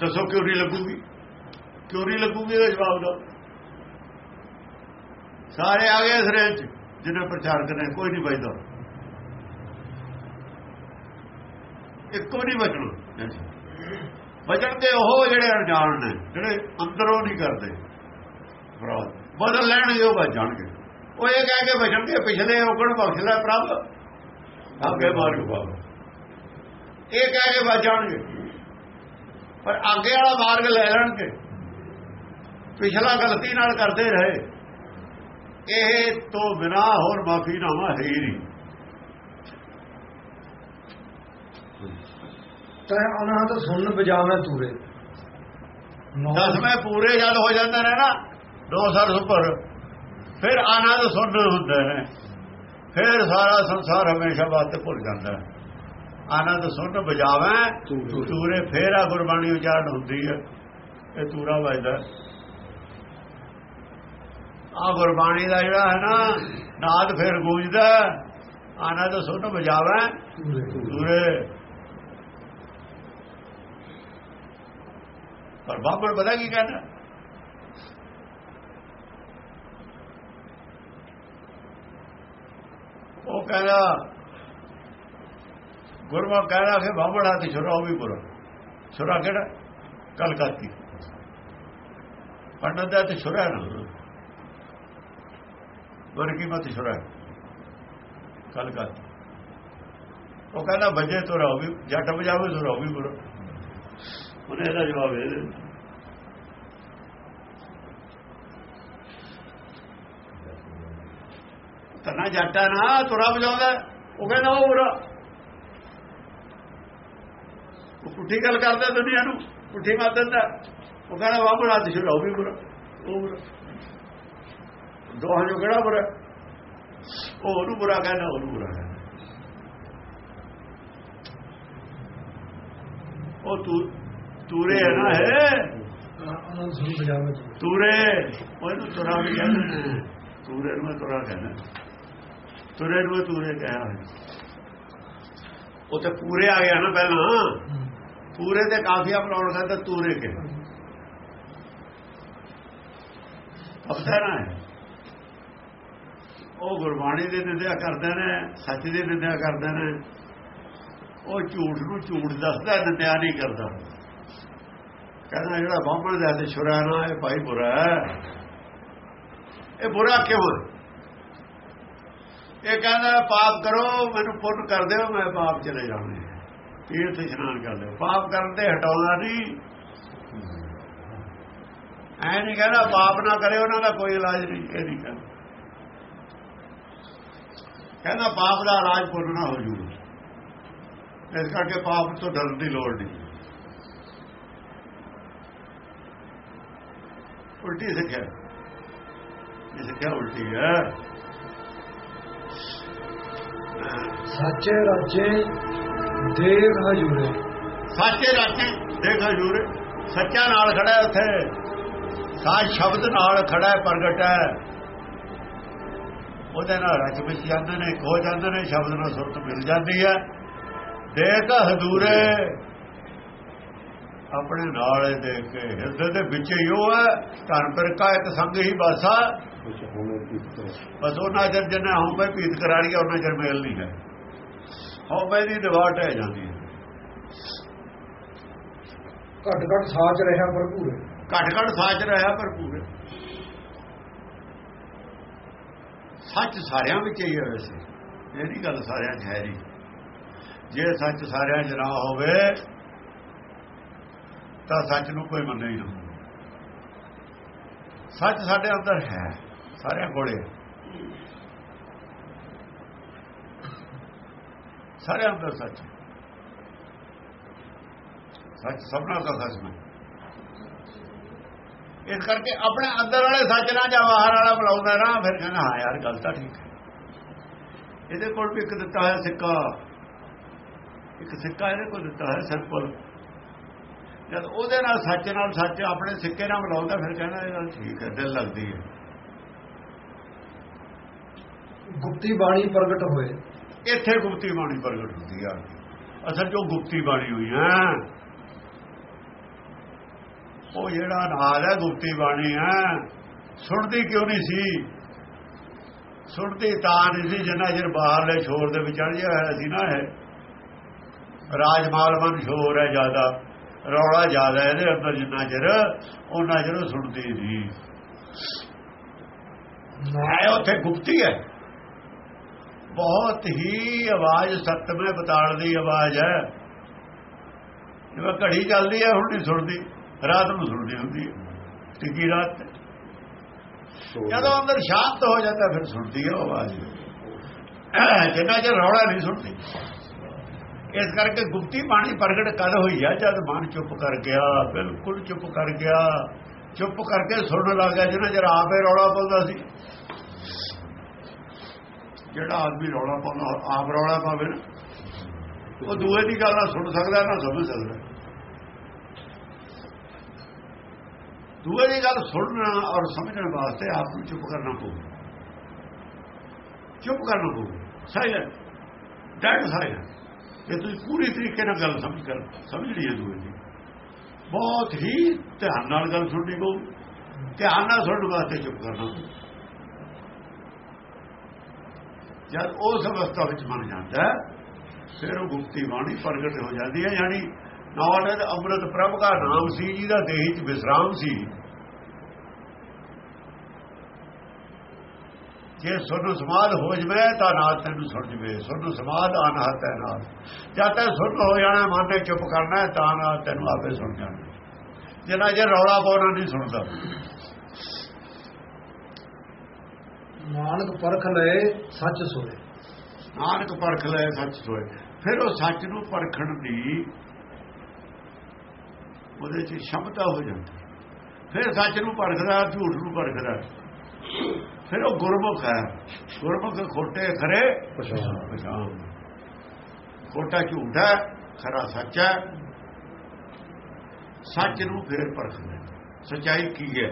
ਦੱਸੋ ਕਿਉਂ ਨਹੀਂ ਲੱਗੂਗੀ? ਕਿਉਂ ਨਹੀਂ ਲੱਗੂਗੀ ਇਹਦਾ ਜਵਾਬ ਦਾ? ਸਾਰੇ ਆ ਗਏ ਇਸ ਚ ਜਿਹਨੇ ਪ੍ਰਚਾਰ ਕਰਨਾ ਕੋਈ ਨਹੀਂ ਬਚਦਾ ਇੱਕੋ ਨਹੀਂ ਬਚਣਾ ਬਚਣਗੇ ਉਹ ਜਿਹੜੇ ਅਣਜਾਣ ਨੇ, ਜਿਹੜੇ ਅੰਦਰੋਂ ਨਹੀਂ ਕਰਦੇ। ਅਪਰਾਧ ਬਦਲ ਲੈਣਗੇ, ਉਹ ਬਚ ਜਾਣਗੇ। ਉਹ ਇਹ ਕਹਿ ਕੇ ਬਚਣਗੇ ਪਿਛਲੇ ਔਗਣ ਬਖਸ਼ ਲੈ, ਪ੍ਰਭ। ਅੱਗੇ ਮਾਰੂ ਬਾਬਾ। ਇਹ ਕਹਿ ਕੇ ਬਚ ਜਾਣਗੇ ਪਰ ਅੱਗੇ ਵਾਲਾ ਮਾਰਗ ਲੈ ਲੈਣਗੇ ਪਿਛਲਾ ਗਲਤੀ ਨਾਲ ਕਰਦੇ ਰਹੇ। ਇਹ ਤੋਂ ਬਿਨਾ ਹੋਰ ਮਾਫੀ ਨਾਮਾ ਹੈ ਹੀ ਨਹੀਂ। ਤੈ ਅਨਹਦ ਸੁਣ ਬਜਾਵੇਂ ਤੂਰੇ। ਦਸਵੇਂ ਪੂਰੇ ਜਦ ਹੋ ਜਾਂਦੇ ਨੇ ਨਾ ਦੋ ਸਰ ਉੱਪਰ। ਫਿਰ ਆਨੰਦ ਸੁਣ ਹੁੰਦੇ ਨੇ। ਫਿਰ ਸਾਰਾ ਸੰਸਾਰ ਹਮੇਸ਼ਾ ਵਾਸਤੇ ਭੁੱਲ ਜਾਂਦਾ। ਹੈ ਆਨੰਦ ਸੁਣ ਬਜਾਵੇਂ ਤੂਰੇ ਫੇਰ ਆ ਗੁਰਬਾਣੀ ਉਚਾਰਨ ਹੁੰਦੀ ਹੈ ਇਹ ਤੂਰਾ ਵੱਜਦਾ। ਆ ਗੁਰਬਾਣੀ ਦਾ ਜਿਹੜਾ ਹੈ ਨਾ ਨਾਦ ਫੇਰ ਗੂੰਜਦਾ। ਆਨੰਦ ਸੁਣ ਬਜਾਵੇਂ ਤੂਰੇ ਪਰ ਬਾਬਰ ਪਤਾ ਕੀ ਕਹਿੰਦਾ? ਉਹ ਕਹਿੰਦਾ ਗੁਰਮੁਖ ਕਹਿੰਦਾ ਕਿ ਬਾਬੜਾ ਤੇ ਛੁਰਾ, ਉਹ ਵੀ ਬੁਰਾ ਛੁਰਾ ਕਿਹੜਾ? ਕਲਕਾਤੀ। ਪੰਡਤ ਦਾ ਤੇ ਛੁਰਾ ਨਾ ਵਰਗੀ ਮਤ ਛੁਰਾ। ਕਲਕਾਤੀ। ਉਹ ਕਹਿੰਦਾ ਵਜੇ ਤੋਂ ਰਹੋ ਵੀ, ਜੱਟ ਵਜਾਵੇ ਤੋਂ ਰਹੋ ਵੀ ਬੁਰਾ ਉਹਨੇ ਇਹਦਾ ਜਵਾਬ ਦੇ ਦਿੱਤਾ। ਤਨਾ ਜੱਟਾ ਨਾ ਤੁਰਾ ਵਜਾਉਂਦਾ। ਉਹ ਕਹਿੰਦਾ, ਉਹ ਬੁਰਾ ਉਹ ਪੁੱਠੀ ਗੱਲ ਕਰਦਾ ਦੁਨੀਆ ਨੂੰ, ਪੁੱਠੀ ਮਤ ਦਿੰਦਾ। ਉਹ ਕਹਿੰਦਾ, ਬਾਬੂ ਰਾਤ ਸ਼ੁਰੂ ਵੀ ਬੁਰਾ ਉਹ ਬੁਰਾ ਦੋਹਾਂ ਜੋ ਕਿਹੜਾ ਬੁਰਾ ਉਹ ਉਹਨੂੰ ਬੁਰਾ ਕਹਿੰਦਾ, ਉਹਨੂੰ ਬੁਰਾ ਕਹਿੰਦਾ। ਉਹ ਤੂੰ, ਤੂਰੇ ਹੈ ਨਾ ਹੈ ਤੂਰੇ। ਉਹਨੂੰ ਤੁਰਾ ਵੀ ਕਹਿੰਦੇ। ਨੇ ਤੂਰੇ ਨੂੰ ਤੁਰਾ ਕਹਿੰਦਾ। ਤੁਰੇ ਨੂੰ ਤੂਰੇ ਕਹਿਆ ਹੋਇਆ। ਉਹ ਤੇ ਪੂਰੇ ਆ ਗਿਆ ਨਾ ਪਹਿਲਾਂ। ਪੂਰੇ ਤੇ ਕਾਫੀਆ ਬਣਾਉਣ ਦਾ ਤਾਂ ਤੂਰੇ ਕੇ। ਅਫਸਰਾਂ ਹੈ। ਉਹ ਗੁਰਬਾਣੀ ਦੀ ਨਿੰਦਿਆ ਕਰਦੇ ਨੇ, ਸੱਚ ਦੀ ਨਿੰਦਿਆ ਕਰਦੇ ਨੇ। ਉਹ ਝੂਠ ਨੂੰ ਝੂਠ ਦੱਸਦਾ, ਨਿੰਦਿਆ ਨਹੀਂ ਕਰਦਾ। ਕਹਿੰਦਾ ਜਿਹੜਾ ਬਾਹਮਣ ਦਾ ਤੇ ਛੁਰਾ ਨਾ, ਇਹ ਭਾਈ ਬੁਰਾ ਇਹ ਬੁਰਾ ਕਿਉਂ ਇਹ ਕਹਿੰਦਾ, ਪਾਪ ਕਰੋ, ਮੈਨੂੰ ਪੁੰਨ ਕਰ ਦਿਓ, ਮੈਂ ਪਾਪ ਚਲੇ ਜਾਵਾਂਗਾ। ਤੀਰਥ ਇਸ਼ਨਾਨ ਕਰ ਲਿਓ ਪਾਪ ਕਰਨ ਤੇ ਹਟਾਉਣਾ ਨਹੀਂ। ਐ ਨਹੀਂ ਕਹਿੰਦਾ ਪਾਪ ਨਾ ਕਰੇ, ਉਹਨਾਂ ਦਾ ਕੋਈ ਇਲਾਜ ਨਹੀਂ, ਇਹ ਨਹੀਂ ਕਹਿੰਦਾ। ਕਹਿੰਦਾ ਪਾਪ ਦਾ ਇਲਾਜ ਪੁੰਨ ਨਾ ਹੋ ਜੂਗਾ ਇਸ ਕਰਕੇ ਪਾਪ ਤੋਂ ਡਰਨ ਦੀ ਲੋੜ ਨਹੀਂ। ਉਲਟੀ ਸਿੱਖਿਆ। ਇਹ ਸਿੱਖਿਆ ਉਲਟੀ ਹੈ। ਸੱਚੇ ਰਾਜੇ ਦੇਖ ਹਜੂਰੇ। ਸਾਚੇ ਰਾਚੇ ਦੇਖ ਹਜੂਰ। ਸੱਚਾ ਨਾਲ ਖੜਾ ਹੈ ਉੱਥੇ। ਸਾਚ ਸ਼ਬਦ ਨਾਲ ਖੜਾ ਹੈ ਪ੍ਰਗਟ ਹੈ। ਉਹਦੇ ਨਾਲ ਰਚ ਵਿੱਚ ਜਾਂਦੇ ਨੇ ਖੋ ਜਾਂਦੇ ਨੇ ਸ਼ਬਦ ਨਾਲ ਸੁਰਤ ਮਿਲ ਜਾਂਦੀ ਹੈ। ਦੇਖ ਹਜ਼ੂਰੇ। ਆਪਣੇ ਨਾਲ ਹੀ ਦੇਖ ਕੇ ਹਿਰਦੇ ਦੇ ਵਿੱਚ ਹੀ ਉਹ ਹੈ। ਧਨ ਪਰ ਕਾ ਇੱਕ ਸੰਗ ਹੀ ਬਾਸਾ। ਬਸ ਉਹਨਾਂ ਜਰ ਜਨਾ ਹਉ ਮੈਂ ਪੀਤ ਕਰਾ ਰਹੀ ਉਹਨਾਂ ਜਰ ਮੇਲ ਨਹੀਂ ਹੈ। ਹਉ ਮੈਂ ਦੀ ਦਿਵਾਟ ਹੈ ਜਾਂਦੀ ਹੈ। ਘਟ ਘਟ ਸਾਚ ਰਿਹਾ ਭਰਪੂਰ। ਘਟ ਘਟ ਸਾਚ ਰਿਹਾ ਭਰਪੂਰ। ਸੱਚ ਸਾਰਿਆਂ ਵਿੱਚ ਹੀ ਹੈ ਵੈਸੇ ਇਹ ਨਹੀਂ ਗੱਲ ਸਾਰਿਆਂ 'ਚ ਹੈ ਨਹੀਂ। ਜੇ ਸੱਚ ਸਾਰਿਆਂ 'ਚ ਨਾ ਹੋਵੇ ਤਾਂ ਸੱਚ ਨੂੰ ਕੋਈ ਮੰਨੇ ਹੀ ਨਾ ਸੱਚ ਸਾਡੇ ਅੰਦਰ ਹੈ ਸਾਰਿਆਂ ਕੋਲੇ। ਸਾਰੇ ਅੰਦਰ ਸੱਚ ਸੱਚ, ਸਭਨਾ ਦਾ ਖਸਮ ਹੈ ਇਸ ਕਰਕੇ ਆਪਣੇ ਅੰਦਰ ਵਾਲੇ ਸੱਚ ਨਾਲ ਜਾਂ ਬਾਹਰ ਵਾਲਾ ਬੁਲਾਉਂਦਾ ਨਾ, ਫਿਰ ਕਹਿੰਦਾ, ਹਾਂ ਯਾਰ, ਗੱਲ ਤਾਂ ਠੀਕ ਹੈ। ਇਹਦੇ ਕੋਲ ਵੀ ਇੱਕ ਦਿੱਤਾ ਹੈ ਸਿੱਕਾ। ਇੱਕ ਸਿੱਕਾ ਇਹਦੇ ਕੋਲ ਦਿੱਤਾ ਹੈ ਸਿੰਪਲ ਜਦ ਉਹਦੇ ਨਾਲ ਸੱਚ ਨਾਲ ਸੱਚ ਆਪਣੇ ਸਿੱਕੇ ਨਾਲ ਮਿਲਾਉਂਦਾ ਫਿਰ ਕਹਿੰਦਾ, ਇਹ ਗੱਲ ਠੀਕ ਹੈ, ਦਿਲ ਲੱਗਦੀ ਹੈ। ਗੁਪਤੀ ਬਾਣੀ ਪ੍ਰਗਟ ਹੋਏ। ਇੱਥੇ ਗੁਪਤੀ ਬਾਣੀ ਪ੍ਰਗਟ ਹੁੰਦੀ ਆ। ਅਸਲ ਜੋ ਗੁਪਤੀ ਬਾਣੀ ਹੋਈ ਹੈ ਉਹ ਜਿਹੜਾ ਨਾਲ ਹੈ, ਗੁਪਤੀ ਬਾਣੀ ਹੈ ਸੁਣਦੀ ਕਿਉਂ ਨਹੀਂ ਸੀ? ਸੁਣਦੀ ਤਾਂ ਨਹੀਂ ਸੀ, ਜਿੰਨਾ ਚਿਰ ਬਾਹਰਲੇ ਸ਼ੋਰ ਦੇ ਵਿੱਚ ਅੜ ਹੋਇਆ ਸੀ ਨਾ ਇਹ। ਰਾਜਮਾਲਵਨ ਸ਼ੋਰ ਹੈ ਜ਼ਿਆਦਾ, ਰੌਲਾ ਜ਼ਿਆਦਾ ਇਹਦੇ ਅੰਦਰ ਜਿੰਨਾ ਚਿਰ ਉਹਨਾਂ ਚਿਰ ਉਹ ਸੁਣਦੀ ਸੀ ਹੈ ਉੱਥੇ ਗੁਪਤੀ ਹੈ। ਬਹੁਤ ਹੀ ਆਵਾਜ਼ ਸਤਵੇਂ ਬਤਾਲ ਦੀ ਆਵਾਜ਼ ਹੈ। ਜਿਵੇਂ ਘੜੀ ਚੱਲਦੀ ਹੈ, ਹੁਣ ਨਹੀਂ ਸੁਣਦੀ। ਰਾਤ ਨੂੰ ਸੁਣਦੀ ਹੁੰਦੀ ਹੈ। ਟਿੱਕੀ ਰਾਤ ਜਦੋਂ ਅੰਦਰ ਸ਼ਾਂਤ ਹੋ ਜਾਂਦਾ, ਫਿਰ ਸੁਣਦੀ ਹੈ ਉਹ ਆਵਾਜ਼। ਜਿੰਨਾ ਚਿਰ ਰੌਲਾ ਨਹੀਂ ਸੁਣਦੀ। ਇਸ ਕਰਕੇ ਗੁਪਤੀ ਬਾਣੀ ਪ੍ਰਗਟ ਕਦ ਹੋਈ ਆ, ਜਦ ਮਨ ਚੁੱਪ ਕਰ ਗਿਆ, ਬਿਲਕੁਲ ਚੁੱਪ ਕਰ ਗਿਆ। ਚੁੱਪ ਕਰਕੇ ਸੁਣਨ ਲੱਗ ਗਿਆ, ਜਿੰਨਾ ਚਿਰ ਆਪੇ ਰੌਲਾ ਪਾਉਂਦਾ ਸੀ। ਜਿਹੜਾ ਆਦਮੀ ਰੌਲਾ ਪਾਉਂਦਾ ਆਪ ਰੌਲਾ ਪਾਵੇ ਨਾ, ਉਹ ਦੂਏ ਦੀ ਗੱਲ ਨਾ ਸੁਣ ਸਕਦਾ ਨਾ ਸਮਝ ਸਕਦਾ ਦੂਏ ਦੀ ਗੱਲ ਸੁਣਨਾ ਔਰ ਸਮਝਣ ਵਾਸਤੇ ਆਪ ਨੂੰ ਚੁੱਪ ਕਰਨਾ ਪਊਗਾ ਚੁੱਪ ਕਰਨਾ ਪਊ। ਸਾਇਲੈਂਟ ਡੈਡ ਸਾਇਲੈਂਟ ਜੇ ਤੁਸੀਂ ਪੂਰੀ ਤਰੀਕੇ ਨਾਲ ਗੱਲ ਸਮਝ ਕਰ ਸਮਝ ਲਈਏ ਦੂਏ ਦੀ, ਬਹੁਤ ਹੀ ਧਿਆਨ ਨਾਲ ਗੱਲ ਸੁਣਨੀ ਪਊ। ਧਿਆਨ ਨਾਲ ਸੁਣਨ ਵਾਸਤੇ ਚੁੱਪ ਕਰਨਾ ਪਊ। ਜਦ ਉਸ ਅਵਸਥਾ ਵਿੱਚ ਮੰਨ ਜਾਂਦਾ ਹੈ, ਫਿਰ ਉਹ ਗੁਪਤੀ ਬਾਣੀ ਪ੍ਰਗਟ ਹੋ ਜਾਂਦੀ ਹੈ ਯਾਨੀ ਨਾਨਕ ਅੰਮ੍ਰਿਤ ਪ੍ਰਭ ਦਾ ਨਾਮ ਸੀ ਜਿਹਦਾ ਦੇਹ 'ਚ ਵਿਸਰਾਮ ਸੀ। ਜੇ ਸੁਣ ਸਮਾਦ ਹੋ ਜਵੇ ਤਾਂ ਨਾਦ ਤੈਨੂੰ ਸੁਣ ਜਵੇ। ਸੁਣ ਸਮਾਦ ਅਨਹਤ ਹੈ ਨਾਲ ਜਦ ਤੈ ਸੁਣ ਹੋ ਜਾਣਾ ਮਨ ਤੇ ਚੁੱਪ ਕਰਨਾ ਤਾਂ ਨਾਦ ਤੈਨੂੰ ਆਪੇ ਸੁਣ ਜਾਣਾ। ਜਿੰਨਾ ਜੇ ਰੌਲਾ ਪਾਉਣਾ ਨਹੀਂ ਸੁਣਦਾ। ਨਾਨਕ ਪਰਖ ਲਏ ਸੱਚ ਸੋਏ ਨਾਨਕ ਪਰਖ ਲੈ ਸੱਚ ਸੋਏ ਫਿਰ ਉਹ ਸੱਚ ਨੂੰ ਪਰਖਣ ਦੀ ਉਹਦੇ 'ਚ ਸ਼ਮਤਾ ਹੋ ਜਾਂਦੀ। ਫਿਰ ਸੱਚ ਨੂੰ ਪਰਖਦਾ ਝੂਠ ਨੂੰ ਪਰਖਦਾ। ਫਿਰ ਉਹ ਗੁਰਮੁਖ ਹੈ। ਗੁਰਮੁਖ ਖੋਟੇ ਖਰੇ ਪਛਾਣ। ਖੋਟਾ ਝੂਠ ਖਰਾ ਸੱਚ ਹੈ। ਸੱਚ ਨੂੰ ਫਿਰ ਪਰਖਦਾ ਸਚਾਈ ਕੀ ਹੈ?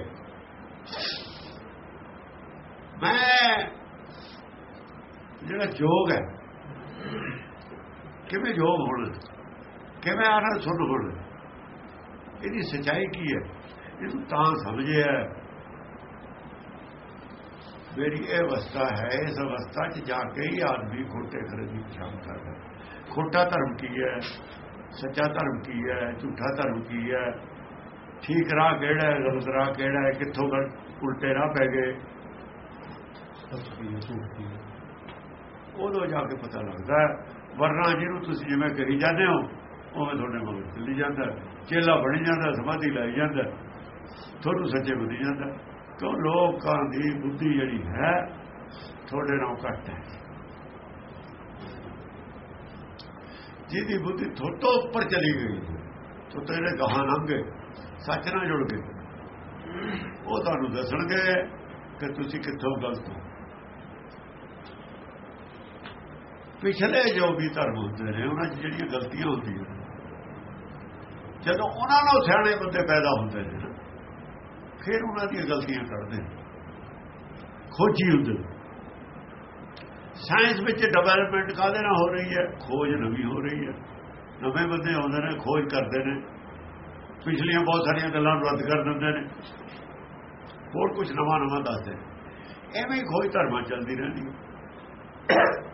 ਮੈਂ ਜਿਹੜਾ ਜੋਗ ਹੈ, ਕਿਵੇਂ ਜੋਗ ਹੋਣਾ? ਕਿਵੇਂ ਆਨੰਦ ਸੁਣ ਹੋਣ? ਇਹਦੀ ਸਚਾਈ ਕੀ ਹੈ? ਇਹਨੂੰ ਤਾਂ ਸਮਝਿਆ ਮੇਰੀ ਇਹ ਅਵਸਥਾ ਹੈ, ਇਸ ਅਵਸਥਾ 'ਚ ਜਾ ਕੇ ਹੀ ਆਦਮੀ ਖੋਟੇ ਖਰੇ ਦੀ ਪਛਾਣ ਕਰਦਾ ਖੋਟਾ ਧਰਮ ਕੀ ਹੈ? ਸੱਚਾ ਧਰਮ ਕੀ ਹੈ? ਝੂਠਾ ਧਰਮ ਕੀ ਹੈ? ਠੀਕ ਰਾਹ ਕਿਹੜਾ ਹੈ? ਗਲਤ ਰਾਹ ਕਿਹੜਾ ਹੈ? ਕਿੱਥੋਂ ਗਲ- ਉਲਟੇ ਰਾਹ ਪੈ ਗਏ? ਉਦੋਂ ਜਾ ਕੇ ਪਤਾ ਲੱਗਦਾ ਵਰਨਾ ਜਿਹਨੂੰ ਤੁਸੀਂ ਜਿਵੇਂ ਕਰੀ ਜਾਂਦੇ ਹੋ, ਉਵੇਂ ਤੁਹਾਡੇ ਮਗਰ ਚੱਲੀ ਜਾਂਦਾ ਚੇਲਾ ਬਣੀ ਜਾਂਦਾ ਸਮਾਧੀ ਲਾਈ ਜਾਂਦਾ ਤੁਹਾਨੂੰ ਸੱਚੇ ਬਣੀ ਜਾਂਦਾ ਕਿਉਂ? ਲੋਕਾਂ ਦੀ ਬੁੱਧੀ ਜਿਹੜੀ ਹੈ, ਤੁਹਾਡੇ ਨਾਲੋਂ ਘੱਟ ਹੈ। ਜਿਹਦੀ ਬੁੱਧੀ ਥੋਤੋਂ ਉੱਪਰ ਚਲੀ ਗਈ, ਤੋ ਤੇਰੇ ਗਾਹਾਂ ਲੰਘੇ ਸੱਚ ਨਾਲ ਜੁੜ ਗਏ। ਉਹ ਤੁਹਾਨੂੰ ਦੱਸਣਗੇ ਕਿ ਤੁਸੀਂ ਕਿੱਥੋਂ ਗਲਤ ਹੋ। ਪਿਛਲੇ ਜੋ ਵੀ ਧਰਮ ਹੁੰਦੇ ਨੇ ਉਹਨਾਂ 'ਚ ਜਿਹੜੀਆਂ ਗਲਤੀਆਂ ਹੁੰਦੀਆਂ ਜਦੋਂ ਉਹਨਾਂ ਨੂੰ ਸਿਆਣੇ ਬੰਦੇ ਪੈਦਾ ਹੁੰਦੇ ਨੇ ਨਾ, ਫਿਰ ਉਹਨਾਂ ਦੀਆਂ ਗਲਤੀਆਂ ਕੱਢਦੇ ਨੇ। ਖੋਜੀ ਹੁੰਦੇ ਸਾਇੰਸ ਵਿੱਚ ਡਿਵੈਲਪਮੈਂਟ ਕਾਹਦੇ ਨਾਲ ਹੋ ਰਹੀ ਹੈ? ਖੋਜ ਨਵੀਂ ਹੋ ਰਹੀ ਹੈ। ਨਵੇਂ ਬੰਦੇ ਆਉਂਦੇ ਨੇ ਖੋਜ ਕਰਦੇ ਨੇ। ਪਿਛਲੀਆਂ ਬਹੁਤ ਸਾਰੀਆਂ ਗੱਲਾਂ ਨੂੰ ਰੱਦ ਕਰ ਦਿੰਦੇ ਨੇ। ਹੋਰ ਕੁਝ ਨਵਾਂ ਨਵਾਂ ਦੱਸਦੇ ਨੇ। ਐਵੇਂ ਹੀ ਖੋਜ ਧਰਮਾਂ ਚੱਲਦੀ ਰਹਿੰਦੀ ਹੈ।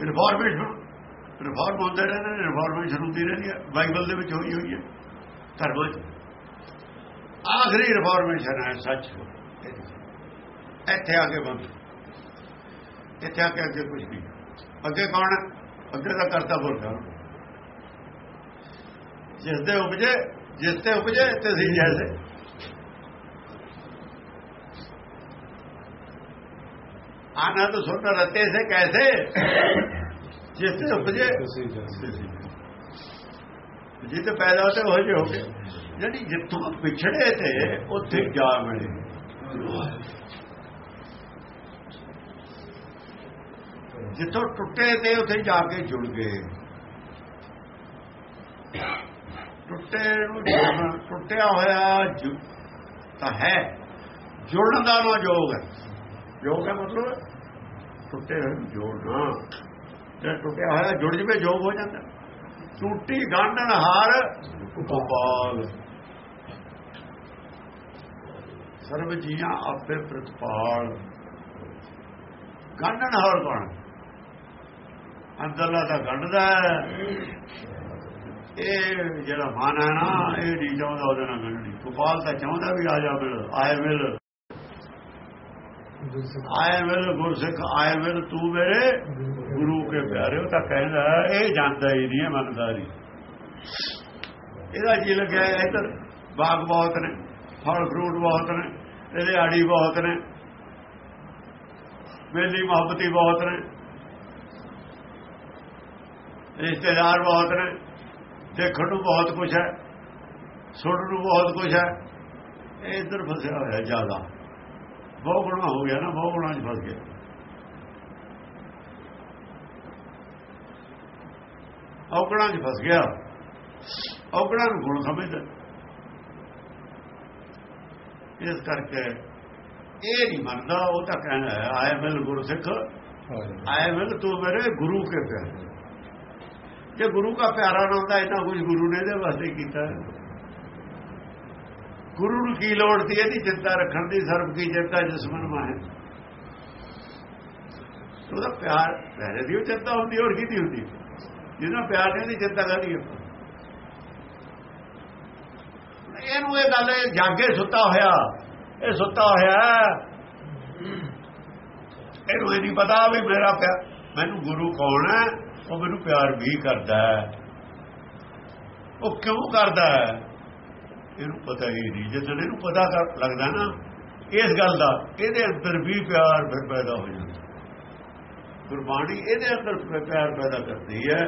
ਰਿਫਾਰਮੇਸ਼ਨ ਰਿਫਾਰਮ ਹੁੰਦੇ ਰਹਿੰਦੇ ਨੇ ਰਿਫਾਰਮੇਸ਼ਨ ਹੁੰਦੀ ਰਹਿੰਦੀ ਹੈ। ਬਾਈਬਲ ਦੇ ਵਿੱਚ ਹੋਈ ਹੋਈ ਹੈ। ਧਰਮਾਂ 'ਚ ਆਖਰੀ ਰਿਫਾਰਮੇਸ਼ਨ ਹੈ, ਸੱਚ ਇੱਥੇ ਆ ਕੇ ਬੰਦ। ਇੱਥੇ ਆ ਕੇ ਅੱਗੇ ਕੁਝ ਨਹੀਂ। ਅੱਗੇ ਕੌਣ ਹੈ? ਅੱਗੇ ਦਾ ਕਰਤਾ ਬੋਲਦਾ ਜਿਸ ਦੇ ਉਪਜੇ ਜਿਸ ਤੇ ਉਪਜੇ ਤੇ ਸੀ ਜੈਸੇ आनंद सुन रते से कैसे जिससे उपजे ਜਿੱਥੇ ਪੈਦਾ ਹੋਤੇ ਹੋ ਜੇ ਹੋ ਗਏ ਜਿਹੜੀ ਜਿੱਥੋਂ ਵਿਛੜੇ ਤੇ ਉੱਥੇ ਜਾ ਮਿਲੇ ਜਿੱਥੋਂ ਟੁੱਟੇ ਤੇ ਉੱਥੇ ਜਾ ਕੇ ਜੁੜ ਗਏ ਟੁੱਟੇ ਨੂੰ ਜੁੜਨਾ ਟੁੱਟਿਆ ਹੋਇਆ ਜੁ- ਤਾਂ ਹੈ ਜੁੜਨ ਦਾ ਨਾ ਯੋਗ ਹੈ ਯੋਗ ਹੈ ਮਤਲਬ ਟੁੱਟੇ ਹੋਏ ਨੂੰ ਜੋੜਨਾ ਜੇ ਟੁੱਟਿਆ ਹੋਇਆ ਜੁੜ ਜਵੇ ਯੋਗ ਹੋ ਜਾਂਦਾ। ਟੂਟੀ ਗਾਂਢਣ ਹਾਰ ਗੋਪਾਲ। ਸਰਬ ਜੀਆਂ ਆਪੇ ਪ੍ਰਤਪਾਲ। ਗਾਂਢਣ ਹਾਰ ਕੌਣ? ਅੰਦਰਲਾ ਤਾਂ ਗੰਢਦਾ ਇਹ ਜਿਹੜਾ ਮਨ ਹੈ ਨਾ, ਇਹ ਨਹੀਂ ਚਾਹੁੰਦਾ ਉਹਦੇ ਨਾਲ ਗੰਢਣੀ। ਗੋਪਾਲ ਤਾਂ ਚਾਹੁੰਦਾ ਵੀ ਆ ਜਾ ਮਿਲ, ਆਏ ਮਿਲ। ਆਏ ਮਿਲ ਗੁਰਸਿੱਖ, ਆਏ ਮਿਲ ਤੂੰ ਮੇਰੇ ਗੁਰੂ ਕੇ ਪਿਆਰੇ ਉਹ ਤਾਂ ਕਹਿੰਦਾ, ਇਹ ਜਾਂਦਾ ਹੀ ਨਹੀਂ ਹੈ ਮੰਨਦਾ ਨਹੀਂ। ਇਹਦਾ ਜੀ ਲੱਗਿਆ ਇੱਧਰ, ਬਾਗ ਬਹੁਤ ਨੇ, ਫਲ ਫਰੂਟ ਬਹੁਤ ਨੇ ਇਹਦੇ ਆੜੀ ਬਹੁਤ ਨੇ, ਮੇਲੀ ਮੁਹੱਬਤੀ ਬਹੁਤ ਨੇ, ਰਿਸ਼ਤੇਦਾਰ ਬਹੁਤ ਨੇ, ਦੇਖਣ ਨੂੰ ਬਹੁਤ ਕੁਝ ਹੈ, ਸੁਣਨ ਨੂੰ ਬਹੁਤ ਕੁਝ ਹੈ। ਇਹ ਇੱਧਰ ਫਸਿਆ ਹੋਇਆ ਜ਼ਿਆਦਾ। ਬਹੁਤ ਗੁਣਾ ਹੋ ਗਿਆ ਨਾ ਬਹੁਤ ਗੁਣਾ 'ਚ ਫਸ ਗਿਆ। ਔਗਣਾ 'ਚ ਫਸ ਗਿਆ। ਔਗਣਾ ਨੂੰ ਗੁਣ ਸਮਝਦਾ। ਇਸ ਕਰਕੇ ਇਹ ਨਹੀਂ ਮੰਨਦਾ ਉਹ ਤਾਂ ਕਹਿੰਦਾ ਹੈ ਆਏ ਮਿਲ ਗੁਰੂ ਸਿੱਖ ਆਏ ਮਿਲ ਤੂੰ ਮੇਰੇ ਗੁਰੂ ਕੇ ਪਿਆਰੇ। ਜੇ ਗੁਰੂ ਦਾ ਪਿਆਰਾ ਨਾ ਹੁੰਦਾ ਇੰਨਾ ਕੁਝ ਗੁਰੂ ਨੇ ਇਹਦੇ ਵਾਸਤੇ ਕੀਤਾ ਹੈ। ਗੁਰੂ ਨੂੰ ਕੀ ਲੋੜ ਸੀ? ਇਹਦੀ ਚਿੰਤਾ ਰੱਖਣ ਦੀ, ਸਰਬ ਕੀ ਚਿੰਤਾ, ਜਿਸਮਨ ਮਾਹੇ ਉਹਦਾ ਪਿਆਰ, ਪਹਿਲੇ ਦੀ ਉਹ ਚਿੰਤਾ ਹੁੰਦੀ, ਹੋਰ ਕੀ ਦੀ ਹੁੰਦੀ? ਜਿਹਨਾਂ ਪਿਆਰ ਨਹੀਂ ਦੀ ਚਿੰਤਾ ਕਰਦੀ ਹੈ ਇਹਨੂੰ ਇਹ ਗੱਲ, ਇਹ ਜਾਗੇ ਸੁੱਤਾ ਹੋਇਆ। ਇਹ ਸੁੱਤਾ ਹੋਇਆ। ਇਹਨੂੰ ਇਹ ਨਹੀਂ ਪਤਾ ਵੀ ਮੇਰਾ ਪਿਆਰ ਮੈਨੂੰ ਗੁਰੂ ਕੌਣ ਹੈ? ਉਹ ਮੈਨੂੰ ਪਿਆਰ ਵੀ ਕਰਦਾ ਹੈ। ਉਹ ਕਿਉਂ ਕਰਦਾ ਹੈ? ਇਹਨੂੰ ਪਤਾ ਹੀ ਨਹੀਂ ਜਦੋਂ ਇਹਨੂੰ ਪਤਾ ਲੱਗਦਾ ਨਾ, ਇਸ ਗੱਲ ਦਾ ਇਹਦੇ ਅੰਦਰ ਵੀ ਪਿਆਰ ਫਿਰ ਪੈਦਾ ਹੋ ਜਾਂਦਾ। ਗੁਰਬਾਣੀ ਇਹਦੇ ਅੰਦਰ ਪਿਆਰ ਪੈਦਾ ਕਰਦੀ ਹੈ,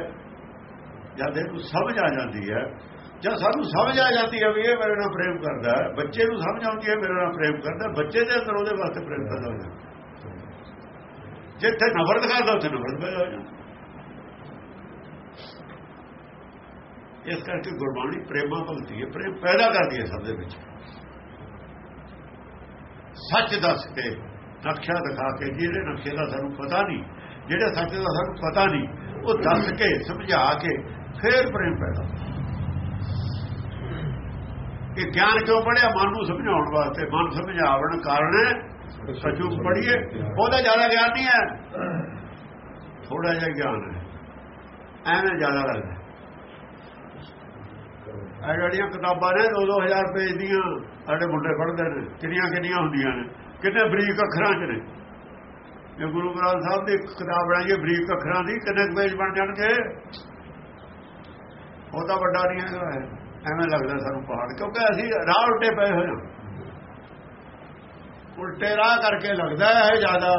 ਜਦ ਇਹਨੂੰ ਸਮਝ ਆ ਜਾਂਦੀ ਹੈ ਜਦ ਸਾਨੂੰ ਸਮਝ ਆ ਜਾਂਦੀ ਹੈ ਵੀ ਇਹ ਮੇਰੇ ਨਾਲ ਪ੍ਰੇਮ ਕਰਦਾ ਹੈ, ਬੱਚੇ ਨੂੰ ਸਮਝ ਆਉਂਦੀ ਹੈ ਮੇਰੇ ਨਾਲ ਪ੍ਰੇਮ ਕਰਦਾ ਬੱਚੇ ਦੇ ਅੰਦਰ ਉਹਦੇ ਵਾਸਤੇ ਪ੍ਰੇਮ ਪੈਦਾ ਹੋ ਜਾਂਦਾ। ਜਿੱਥੇ ਨਫ਼ਰਤ ਕਰਦਾ, ਉੱਥੇ ਨਫ਼ਰਤ ਪੈਦਾ ਹੋ ਜਾਂਦੀ। ਇਸ ਕਰਕੇ ਗੁਰਬਾਣੀ ਪ੍ਰੇਮਾ ਭਗਤੀ ਹੈ, ਪ੍ਰੇਮ ਪੈਦਾ ਕਰਦੀ ਹੈ ਸਭ ਦੇ ਵਿੱਚ। ਸੱਚ ਦੱਸ ਕੇ ਨਕਸ਼ਾ ਦਿਖਾ ਕੇ, ਜਿਹੜੇ ਨਕਸ਼ੇ ਦਾ ਸਾਨੂੰ ਪਤਾ ਨਹੀਂ, ਜਿਹੜੇ ਸੱਚ ਦਾ ਸਾਨੂੰ ਪਤਾ ਨਹੀਂ, ਉਹ ਦੱਸ ਕੇ, ਸਮਝਾ ਕੇ, ਫੇਰ ਪ੍ਰੇਮ ਪੈਦਾ ਇਹ ਗਿਆਨ ਕਿਉਂ ਪੜਿਆ? ਮਨ ਨੂੰ ਸਮਝਾਉਣ ਵਾਸਤੇ। ਮਨ ਸਮਝਾਵਣ ਕਾਰਨ ਸਚੂ ਪੜੀਏ ਉਹਦਾ ਜ਼ਿਆਦਾ ਗਿਆਨ ਨਹੀਂ ਹੈ। ਥੋੜਾ ਜਿਹਾ ਗਿਆਨ ਹੈ। ਐਵੇਂ ਜ਼ਿਆਦਾ ਲੱਗਦਾ ਇਹ ਜਿਹੜੀਆਂ ਕਿਤਾਬਾਂ ਨੇ 2-2000 ਪੇਜ ਦੀਆਂ, ਸਾਡੇ ਮੁੰਡੇ ਪੜ੍ਹਦੇ ਨੇ ਕਿੰਨੀਆਂ ਕਿੰਨੀਆਂ ਹੁੰਦੀਆਂ ਨੇ, ਕਿੰਨੇ ਬਰੀਕ ਅੱਖਰਾਂ 'ਚ ਨੇ। ਇਹ ਗੁਰੂ ਗ੍ਰੰਥ ਸਾਹਿਬ ਦੀ ਕਿਤਾਬ ਬਣਾਈਏ ਬਰੀਕ ਅੱਖਰਾਂ ਦੀ, ਕਿੰਨੇ ਕੁ ਪੇਜ ਬਣ ਜਾਣਗੇ? ਉਹ ਤਾਂ ਵੱਡਾ ਨਹੀਂ ਹੈਗਾ ਐਵੇਂ ਲੱਗਦਾ ਸਾਨੂੰ ਪਹਾੜ, ਕਿਉਂਕਿ ਅਸੀਂ ਰਾਹ ਉਲਟੇ ਪਏ ਹੋਏ ਹਾਂ। ਉਲਟੇ ਰਾਹ ਕਰਕੇ ਲੱਗਦਾ ਹੈ ਜ਼ਿਆਦਾ।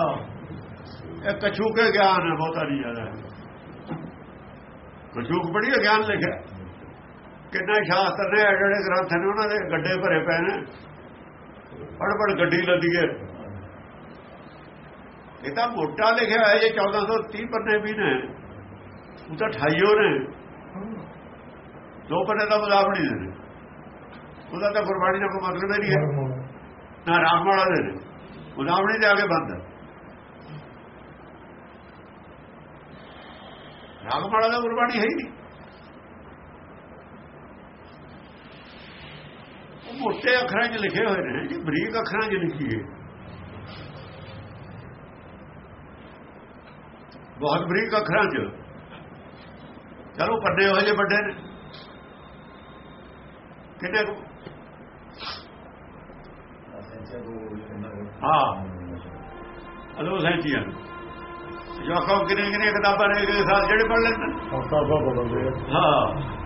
ਇਹ ਕਛੂਕੇ ਗਿਆਨ ਹੈ, ਬਹੁਤਾ ਨਹੀਂ ਜ਼ਿਆਦਾ। ਕਛੂਕ ਬੜੀ ਗਿਆਨ ਲਿਖਿਆ। ਕਿੰਨਾ ਸ਼ਾਸਤਰ ਨੇ ਜਿਹੜੇ ਗ੍ਰੰਥ ਨੇ ਉਹਨਾਂ ਦੇ ਗੱਡੇ ਭਰੇ ਪਏ ਨੇ। ਪੜ ਪੜ ਗੱਡੀ ਲੱਦੀ ਹੈ ਇਹ ਤਾਂ ਮੋਟਾ ਲਿਖਿਆ ਹੈ ਜੇ 1430 ਪੰਨੇ ਵੀ ਨੇ। ਉਹ ਤਾਂ 28 ਨੇ। ਦੋ ਪੰਨੇ ਦਾ ਮੁਦਾਬਣੀ ਦੇ ਨੇ। ਉਹਦਾ ਤਾਂ ਗੁਰਬਾਣੀ ਦਾ ਕੋਈ ਮਤਲਬ ਨਹੀਂ ਹੈ। ਨਾ ਰਾਮ ਵਾਲਾ ਦੇ ਮੁਦਾਬਣੀ ਦੇ ਆਗੇ ਬੰਦ। ਰਾਮ ਵਾਲਾ ਦਾ ਗੁਰਬਾਣੀ ਹੈ ਹੀ ਨਹੀਂ ਉਹ ਮੋਟੇ ਅੱਖਰਾਂ 'ਚ ਲਿਖੇ ਹੋਏ ਨੇ ਜੀ ਬਰੀਕ ਅੱਖਰਾਂ 'ਚ ਲਿਖੀ ਹੈ। ਬਹੁਤ ਬਰੀਕ ਅੱਖਰਾਂ 'ਚ। ਚਲੋ ਪੱਡੇ ਹੋਏ ਜੇ ਵੱਡੇ ਨੇ। ਕਿੰਨੇ? ਹਾਂ। ਅਲੋ ਸੈਂਚੀਆਂ। ਜੋ ਕਹੋ ਕਿਨੇ ਕਿਨੇ ਕਿਤਾਬਾਂ ਨੇ ਜਿਹੜੇ ਪੜ ਲੈਂਦੇ ਹਾਂ।